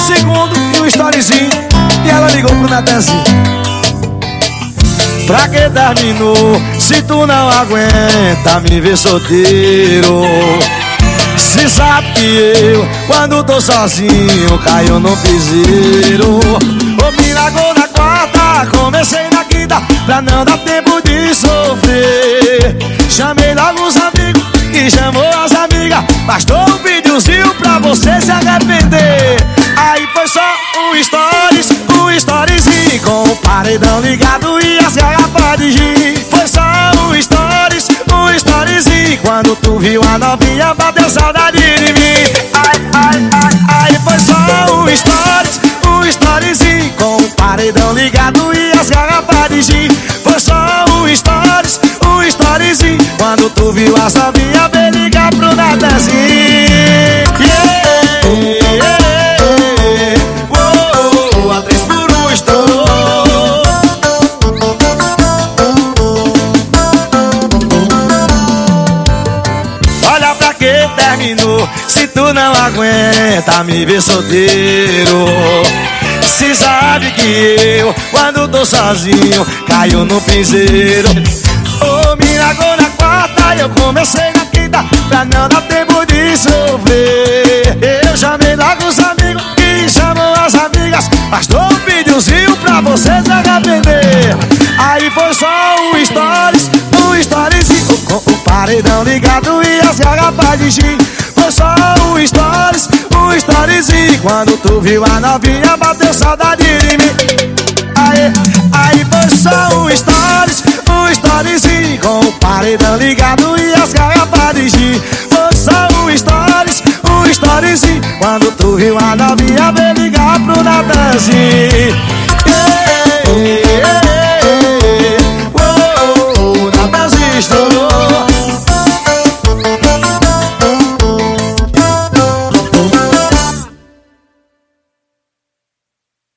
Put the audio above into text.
segundos e um storyzinho E ela ligou pro Natanzinho Pra que terminou se tu não aguenta me ver solteiro? Se sabe que eu, quando tô sozinho, caio no piseiro. Ô, me na quarta, comecei na quinta Pra não dar tempo de sofrer. Chamei logo os amigos e chamou as amigas Bastou um Com o paredão ligado e as garrafas de gin Foi só um stories, um storyzinho Quando tu viu a novinha bateu saudade de mim. Ai, ai, ai, aí foi só um stories, um storyzinho Com o paredão ligado e as garrafas de gin Foi só um stories, um storyzinho Quando tu viu a novinha terminou Se tu não aguenta me ver solteiro. Se sabe que eu, quando tô sozinho Caio no piseiro. Ô, oh, me largou na quarta Eu comecei na quinta Pra não dar tempo de sofrer. Eu chamei logo os amigos E chamou as amigas. Mas dou um videozinho pra vocês arrepender Aí foi só paredão ligado e as garrafas de gin. Foi só um stories, um storyzinho Quando tu viu a novinha bateu saudade de mim. Aí, aí foi só um stories, um storyzinho Com o paredão ligado e as garrafas de gin. Foi só um stories, um storyzinho Quando tu viu a novinha veio ligar pro Natanzinho